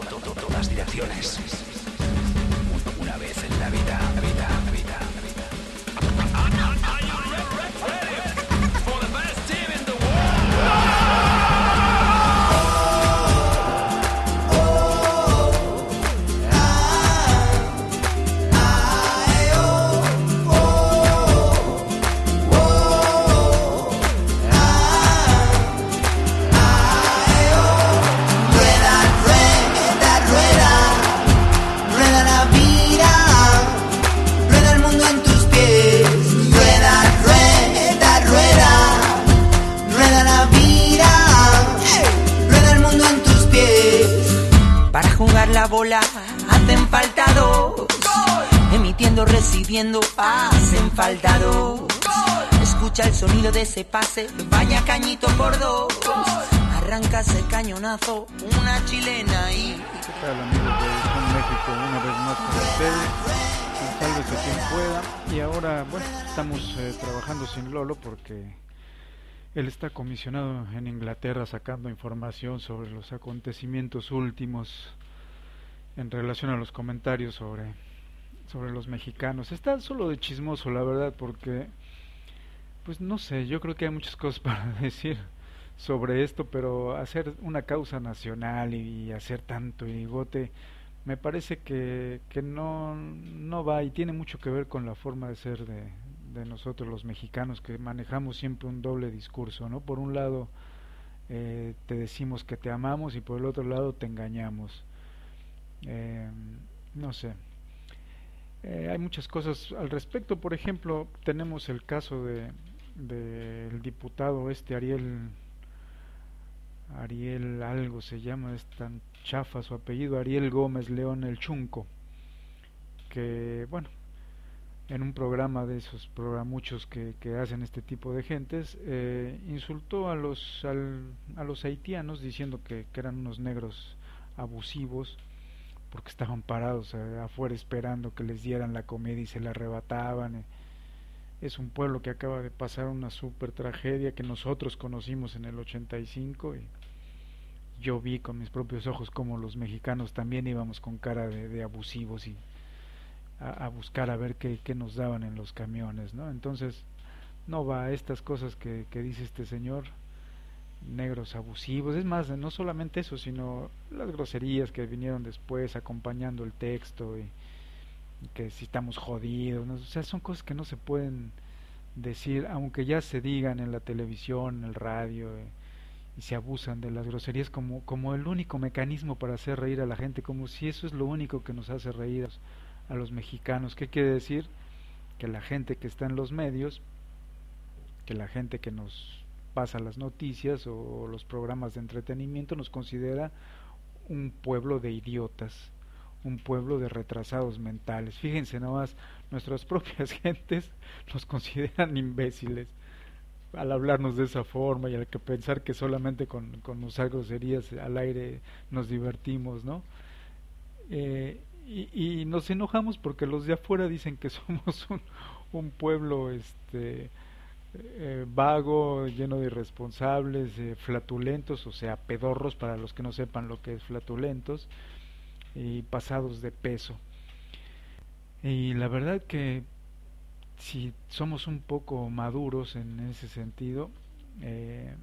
todas direcciones. Una vez en la vida, hacen falta dos. Escucha el sonido de ese pase, vaya cañito por dos. Arranca ese cañonazo, una chilena y ¿Qué tal amigos de Edición México? Una vez más con ustedes. Sálvese quien pueda. Y ahora, bueno, estamos eh, trabajando sin Lolo porque él está comisionado en Inglaterra sacando información sobre los acontecimientos últimos en relación a los comentarios sobre, sobre los mexicanos. Está solo de chismoso, la verdad, porque, pues no sé, yo creo que hay muchas cosas para decir sobre esto, pero hacer una causa nacional y hacer tanto irigote me parece que, que no, no va y tiene mucho que ver con la forma de ser de, de nosotros los mexicanos, que manejamos siempre un doble discurso, ¿no? Por un lado eh, te decimos que te amamos y por el otro lado te engañamos. Eh, no sé. Eh, hay muchas cosas al respecto. Por ejemplo, tenemos el caso de del diputado este Ariel Ariel algo se llama, es tan chafa su apellido, Ariel Gómez León el Chunco, que bueno, en un programa de esos programuchos que, que hacen este tipo de gentes, eh, insultó a los, al, a los haitianos diciendo que eran unos negros abusivos porque estaban parados afuera esperando que les dieran la comida y se la arrebataban. eh. Es un pueblo que acaba de pasar una super tragedia que nosotros conocimos en el 85 y yo vi con mis propios ojos como los mexicanos también íbamos con cara de, abusivos y a, buscar a ver qué, nos daban en los camiones, ¿no? Entonces, no va a estas cosas que dice este señor, negros abusivos, es más, no solamente eso, sino las groserías que vinieron después acompañando el texto y, que si estamos jodidos, ¿no? o sea, son cosas que no se pueden decir, aunque ya se digan en la televisión, en el radio, eh, y se abusan de las groserías como, como el único mecanismo para hacer reír a la gente, como si eso es lo único que nos hace reír a los mexicanos. ¿Qué quiere decir? Que la gente que está en los medios, que la gente que nos pasa las noticias o los programas de entretenimiento nos considera un pueblo de idiotas, un pueblo de retrasados mentales. Fíjense nomás, nuestras propias gentes nos consideran imbéciles al hablarnos de esa forma y al que pensar que solamente con, con usar groserías al aire nos divertimos, ¿no? Eh, y, nos enojamos porque los de afuera dicen que somos un, un pueblo este eh, vago, lleno de irresponsables, eh, flatulentos, o sea, pedorros para los que no sepan lo que es flatulentos, y pasados de peso. Y la verdad que si somos un poco maduros en ese sentido, eh,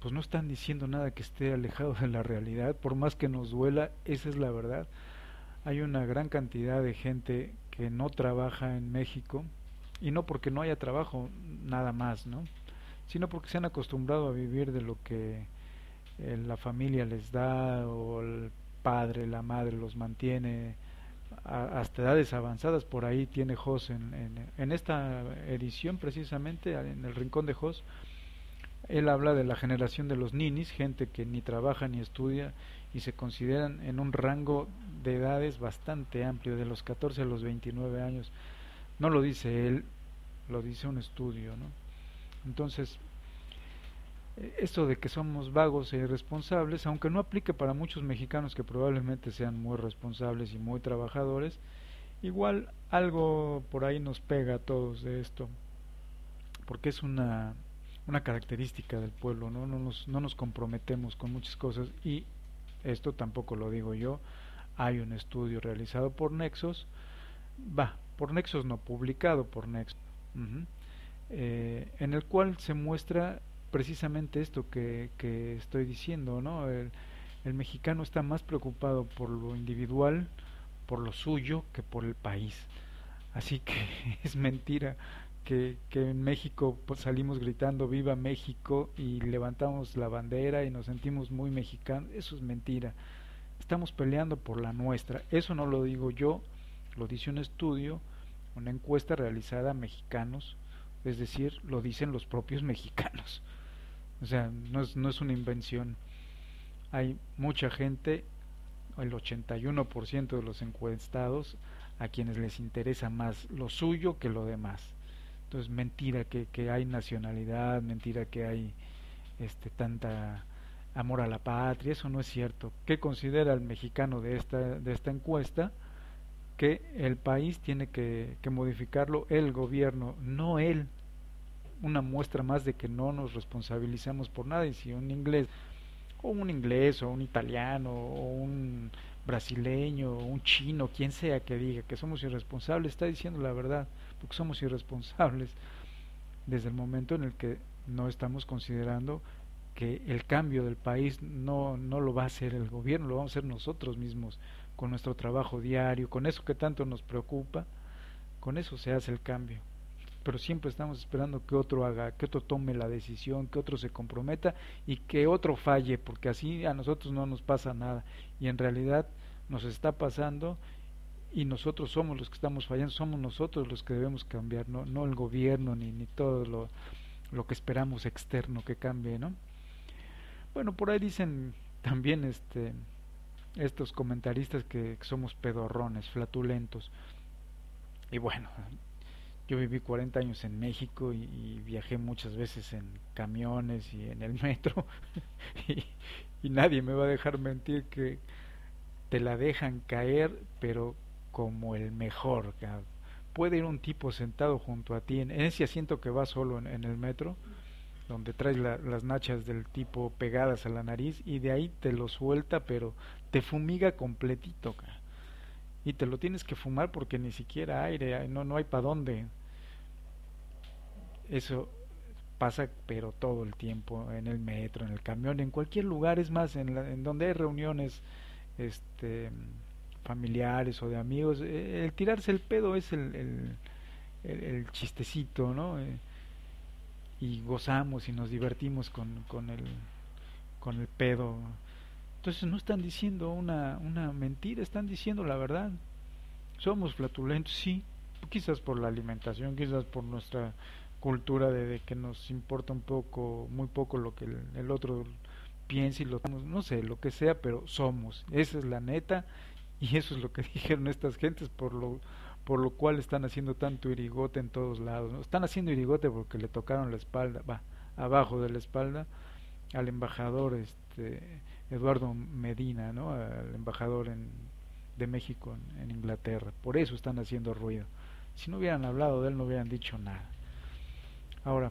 pues no están diciendo nada que esté alejado de la realidad, por más que nos duela, esa es la verdad. Hay una gran cantidad de gente que no trabaja en México, y no porque no haya trabajo nada más, ¿no? sino porque se han acostumbrado a vivir de lo que eh, la familia les da o el padre, la madre los mantiene hasta edades avanzadas. Por ahí tiene Jos en, esta edición precisamente, en el rincón de Jos, él habla de la generación de los ninis, gente que ni trabaja ni estudia y se consideran en un rango de edades bastante amplio, de los 14 a los 29 años. No lo dice él, lo dice un estudio, ¿no? Entonces, esto de que somos vagos e irresponsables, aunque no aplique para muchos mexicanos que probablemente sean muy responsables y muy trabajadores, igual algo por ahí nos pega a todos de esto, porque es una, una característica del pueblo, ¿no? No, nos, no nos comprometemos con muchas cosas y esto tampoco lo digo yo, hay un estudio realizado por Nexos, va, por Nexos no, publicado por Nexos, eh, en el cual se muestra precisamente esto que, que estoy diciendo, ¿no? El, el mexicano está más preocupado por lo individual, por lo suyo, que por el país. Así que es mentira que, que, en México pues, salimos gritando viva México y levantamos la bandera y nos sentimos muy mexicanos. Eso es mentira. Estamos peleando por la nuestra. Eso no lo digo yo, lo dice un estudio, una encuesta realizada a mexicanos, es decir, lo dicen los propios mexicanos. O sea, no es, no es una invención. Hay mucha gente, el 81% de los encuestados, a quienes les interesa más lo suyo que lo demás. Entonces, mentira que, que hay nacionalidad, mentira que hay este, tanta amor a la patria, eso no es cierto. ¿Qué considera el mexicano de esta, de esta encuesta? Que el país tiene que, modificarlo el gobierno, no él. Una muestra más de que no nos responsabilizamos por nada. Y si un inglés, o un inglés, o un italiano, o un brasileño, o un chino, quien sea que diga que somos irresponsables, está diciendo la verdad, porque somos irresponsables desde el momento en el que no estamos considerando que el cambio del país no, no lo va a hacer el gobierno, lo vamos a hacer nosotros mismos, con nuestro trabajo diario, con eso que tanto nos preocupa, con eso se hace el cambio. Pero siempre estamos esperando que otro haga, que otro tome la decisión, que otro se comprometa y que otro falle, porque así a nosotros no nos pasa nada. Y en realidad nos está pasando y nosotros somos los que estamos fallando, somos nosotros los que debemos cambiar, no, no el gobierno ni, ni todo lo, lo que esperamos externo que cambie, ¿no? Bueno, por ahí dicen también este estos comentaristas que, somos pedorrones, flatulentos. Y bueno, yo viví 40 años en México y, viajé muchas veces en camiones y en el metro y, nadie me va a dejar mentir que te la dejan caer, pero como el mejor. Puede ir un tipo sentado junto a ti en, ese asiento que va solo en el metro donde traes las nachas del tipo pegadas a la nariz y de ahí te lo suelta, pero te fumiga completito. Y te lo tienes que fumar porque ni siquiera aire, no, no hay para dónde. Eso pasa pero todo el tiempo en el metro, en el camión, en cualquier lugar, es más, en, en donde hay reuniones este, familiares o de amigos, eh, el tirarse el pedo es el, el, el chistecito, ¿no? Eh, y gozamos y nos divertimos con, con, el, con el pedo. Entonces no están diciendo una, una mentira, están diciendo la verdad. Somos flatulentos, sí, quizás por la alimentación, quizás por nuestra cultura de, que nos importa un poco, muy poco lo que el, el otro piense y lo no sé, lo que sea, pero somos, esa es la neta y eso es lo que dijeron estas gentes por lo por lo cual están haciendo tanto irigote en todos lados. ¿no? Están haciendo irigote porque le tocaron la espalda, va, abajo de la espalda, al embajador este, Eduardo Medina, ¿no? al embajador en, de México en, en Inglaterra. Por eso están haciendo ruido. Si no hubieran hablado de él, no hubieran dicho nada. Ahora,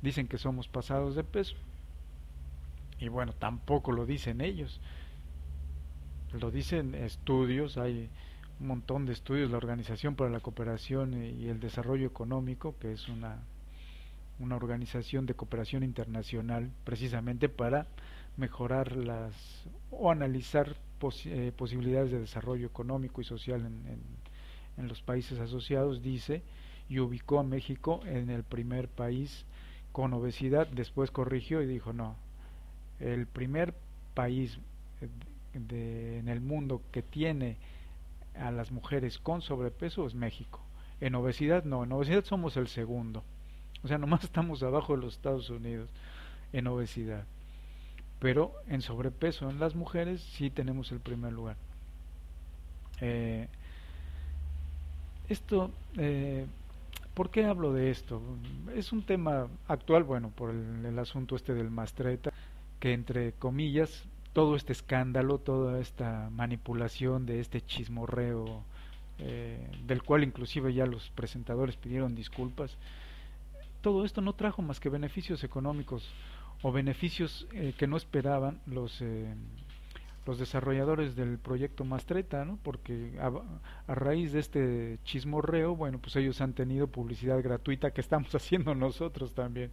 dicen que somos pasados de peso. Y bueno, tampoco lo dicen ellos. Lo dicen estudios, hay un montón de estudios, la Organización para la Cooperación y el Desarrollo Económico, que es una, una organización de cooperación internacional precisamente para mejorar las o analizar eh, posibilidades de desarrollo económico y social en, en, en, los países asociados, dice, y ubicó a México en el primer país con obesidad, después corrigió y dijo, no, el primer país eh, de, en el mundo que tiene a las mujeres con sobrepeso es México. En obesidad no, en obesidad somos el segundo. O sea, nomás estamos abajo de los Estados Unidos en obesidad. Pero en sobrepeso en las mujeres sí tenemos el primer lugar. Eh, esto, eh, ¿por qué hablo de esto? Es un tema actual, bueno, por el, el asunto este del mastreta, que entre comillas todo este escándalo, toda esta manipulación de este chismorreo, eh, del cual inclusive ya los presentadores pidieron disculpas, todo esto no trajo más que beneficios económicos o beneficios eh, que no esperaban los, eh, los desarrolladores del proyecto Mastreta, ¿no? Porque a, a, raíz de este chismorreo, bueno, pues ellos han tenido publicidad gratuita que estamos haciendo nosotros también.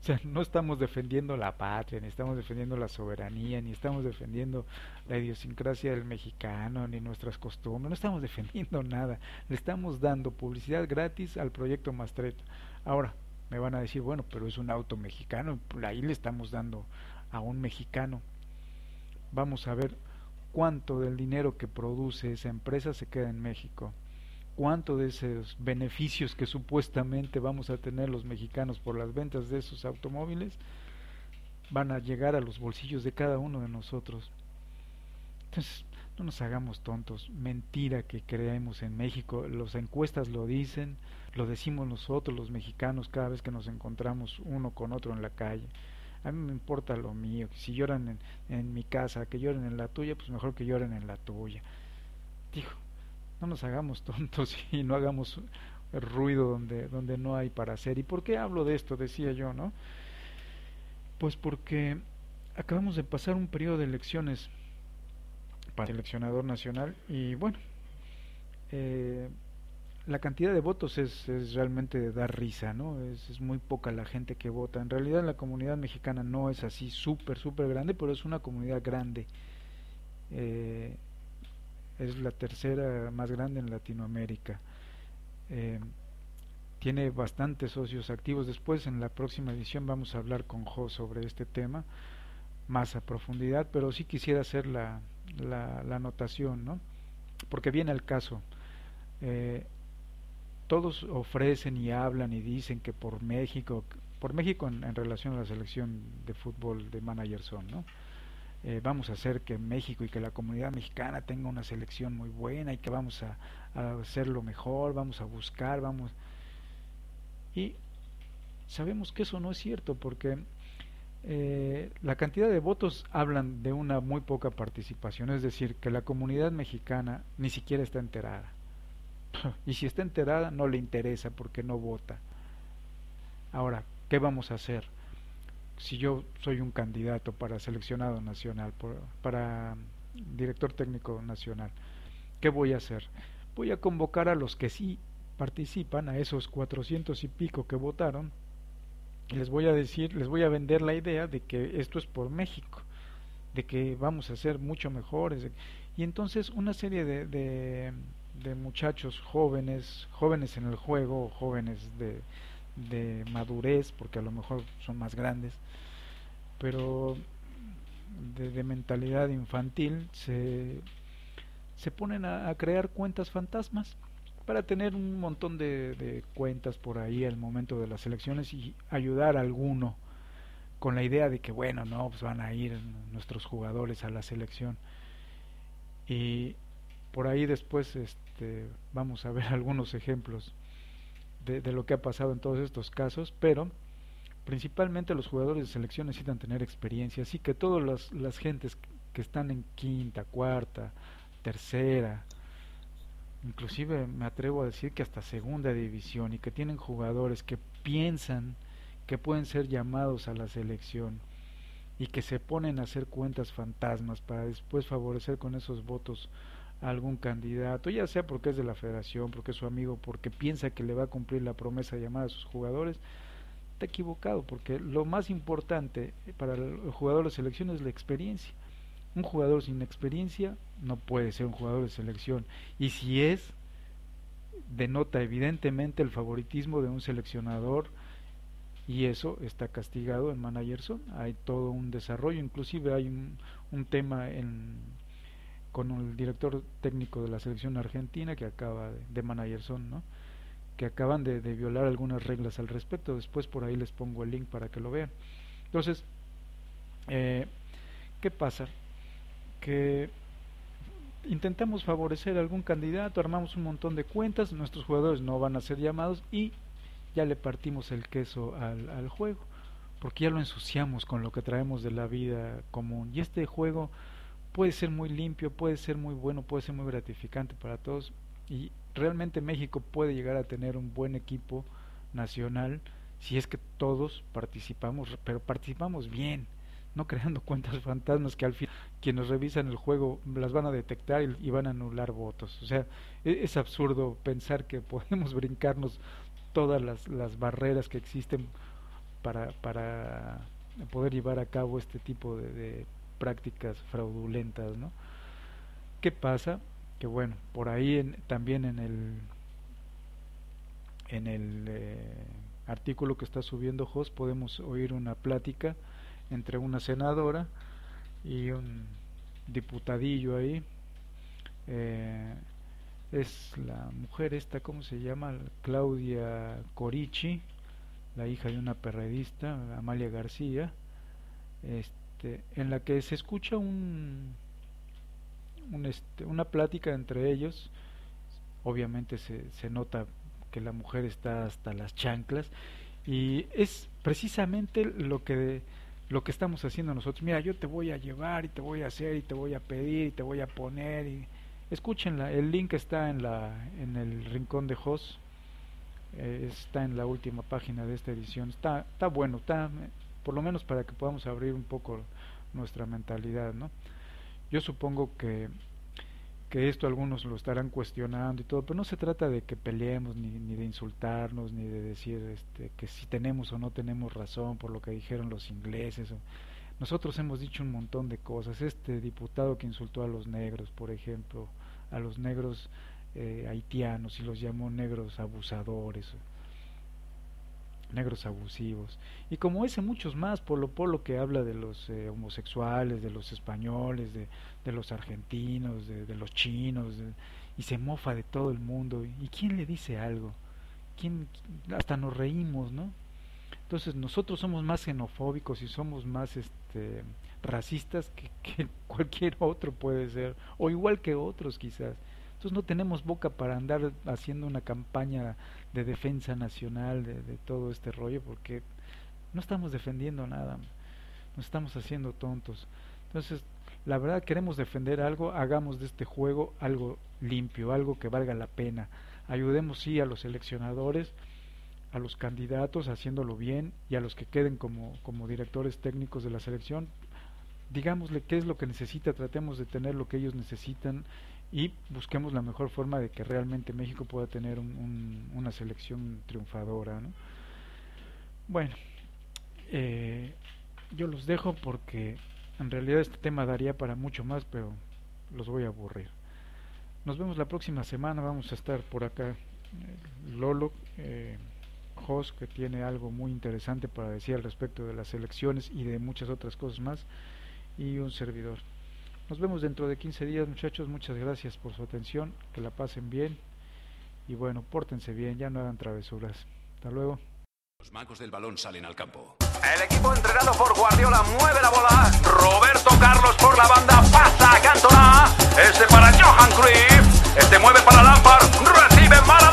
O sea, no estamos defendiendo la patria, ni estamos defendiendo la soberanía, ni estamos defendiendo la idiosincrasia del mexicano, ni nuestras costumbres, no estamos defendiendo nada. Le estamos dando publicidad gratis al proyecto Mastreta. Ahora, me van a decir, bueno, pero es un auto mexicano, ahí le estamos dando a un mexicano. Vamos a ver cuánto del dinero que produce esa empresa se queda en México cuánto de esos beneficios que supuestamente vamos a tener los mexicanos por las ventas de esos automóviles van a llegar a los bolsillos de cada uno de nosotros. Entonces, no nos hagamos tontos, mentira que creemos en México, las encuestas lo dicen, lo decimos nosotros los mexicanos cada vez que nos encontramos uno con otro en la calle. A mí me importa lo mío, si lloran en, en mi casa, que lloren en la tuya, pues mejor que lloren en la tuya. Dijo, no nos hagamos tontos y no hagamos ruido donde, donde no hay para hacer. ¿Y por qué hablo de esto? Decía yo, ¿no? Pues porque acabamos de pasar un periodo de elecciones para el seleccionador nacional y bueno, eh, la cantidad de votos es, es, realmente dar risa, ¿no? Es, es, muy poca la gente que vota. En realidad la comunidad mexicana no es así súper, súper grande, pero es una comunidad grande. Eh, es la tercera más grande en Latinoamérica. Eh, tiene bastantes socios activos. Después, en la próxima edición, vamos a hablar con Jo sobre este tema más a profundidad, pero sí quisiera hacer la, la, anotación, ¿no? Porque viene el caso. Eh, todos ofrecen y hablan y dicen que por México, por México en, en relación a la selección de fútbol de manager son, ¿no? Eh, vamos a hacer que México y que la comunidad mexicana tenga una selección muy buena y que vamos a, a hacerlo mejor, vamos a buscar, vamos... Y sabemos que eso no es cierto porque eh, la cantidad de votos hablan de una muy poca participación, es decir, que la comunidad mexicana ni siquiera está enterada. y si está enterada no le interesa porque no vota. Ahora, ¿qué vamos a hacer? Si yo soy un candidato para seleccionado nacional, para director técnico nacional, ¿qué voy a hacer? Voy a convocar a los que sí participan, a esos cuatrocientos y pico que votaron, y les voy a decir, les voy a vender la idea de que esto es por México, de que vamos a ser mucho mejores. Y entonces una serie de, de muchachos jóvenes, jóvenes en el juego, jóvenes de, de madurez, porque a lo mejor son más grandes, pero de, mentalidad infantil se, se ponen a, a, crear cuentas fantasmas para tener un montón de, de, cuentas por ahí al momento de las elecciones y ayudar a alguno con la idea de que bueno no pues van a ir nuestros jugadores a la selección. Y por ahí después este vamos a ver algunos ejemplos de, lo que ha pasado en todos estos casos, pero principalmente los jugadores de selección necesitan tener experiencia, así que todas las, las gentes que están en quinta, cuarta, tercera, inclusive me atrevo a decir que hasta segunda división y que tienen jugadores que piensan que pueden ser llamados a la selección y que se ponen a hacer cuentas fantasmas para después favorecer con esos votos a algún candidato, ya sea porque es de la federación, porque es su amigo, porque piensa que le va a cumplir la promesa llamada a sus jugadores, está equivocado, porque lo más importante para el jugador de selección es la experiencia. Un jugador sin experiencia no puede ser un jugador de selección. Y si es, denota evidentemente el favoritismo de un seleccionador y eso está castigado en Managerson. Hay todo un desarrollo, inclusive hay un, un tema en con el director técnico de la selección argentina que acaba de, de manager son, ¿no? que acaban de, de, violar algunas reglas al respecto. Después por ahí les pongo el link para que lo vean. Entonces, eh, ¿qué pasa? Que intentamos favorecer a algún candidato, armamos un montón de cuentas, nuestros jugadores no van a ser llamados y ya le partimos el queso al, al juego, porque ya lo ensuciamos con lo que traemos de la vida común. Y este juego puede ser muy limpio, puede ser muy bueno, puede ser muy gratificante para todos y realmente México puede llegar a tener un buen equipo nacional si es que todos participamos, pero participamos bien, no creando cuentas fantasmas que al fin quienes revisan el juego las van a detectar y, van a anular votos. O sea, es, es, absurdo pensar que podemos brincarnos todas las, las barreras que existen para, para poder llevar a cabo este tipo de prácticas fraudulentas, ¿no? ¿Qué pasa? Que bueno, por ahí también en el en el eh, artículo que está subiendo Jos podemos oír una plática entre una senadora y un diputadillo ahí. Eh, es la mujer esta, ¿cómo se llama? Claudia Corichi, la hija de una perredista, Amalia García, este, en la que se escucha un este, una plática entre ellos, obviamente se, se nota que la mujer está hasta las chanclas y es precisamente lo que lo que estamos haciendo nosotros. Mira, yo te voy a llevar y te voy a hacer y te voy a pedir y te voy a poner y escúchenla, el link está en la en el rincón de Jos. Eh, está en la última página de esta edición. Está está bueno, está por lo menos para que podamos abrir un poco nuestra mentalidad, ¿no? Yo supongo que que esto algunos lo estarán cuestionando y todo, pero no se trata de que peleemos ni, ni de insultarnos ni de decir este, que si tenemos o no tenemos razón por lo que dijeron los ingleses. Nosotros hemos dicho un montón de cosas. Este diputado que insultó a los negros, por ejemplo, a los negros eh, haitianos y los llamó negros abusadores negros abusivos. Y como ese muchos más Polo Polo que habla de los eh, homosexuales de los españoles de, de los argentinos de, los chinos y se mofa de todo el mundo. Y quién le dice algo quién hasta nos reímos no entonces nosotros somos más xenofóbicos y somos más este racistas que, que cualquier otro puede ser o igual que otros quizás. Entonces no tenemos boca para andar haciendo una campaña de defensa nacional de, de todo este rollo porque no estamos defendiendo nada, nos estamos haciendo tontos. Entonces, la verdad queremos defender algo, hagamos de este juego algo limpio, algo que valga la pena. Ayudemos sí a los seleccionadores, a los candidatos haciéndolo bien y a los que queden como, como directores técnicos de la selección, digámosle qué es lo que necesita, tratemos de tener lo que ellos necesitan y busquemos la mejor forma de que realmente México pueda tener un, un, una selección triunfadora. ¿no? Bueno, eh, yo los dejo porque en realidad este tema daría para mucho más, pero los voy a aburrir. Nos vemos la próxima semana, vamos a estar por acá. Eh, Lolo, eh, Jos, que tiene algo muy interesante para decir al respecto de las elecciones y de muchas otras cosas más, y un servidor. Nos vemos dentro de 15 días, muchachos. Muchas gracias por su atención. Que la pasen bien. Y bueno, pórtense bien, ya no hagan travesuras. Hasta luego. Los magos del balón salen al campo. El equipo entrenado por Guardiola mueve la bola. Roberto Carlos por la banda pasa a Cantona. Este para Johan Cruyff. Este mueve para Lampard. Recibe Mara.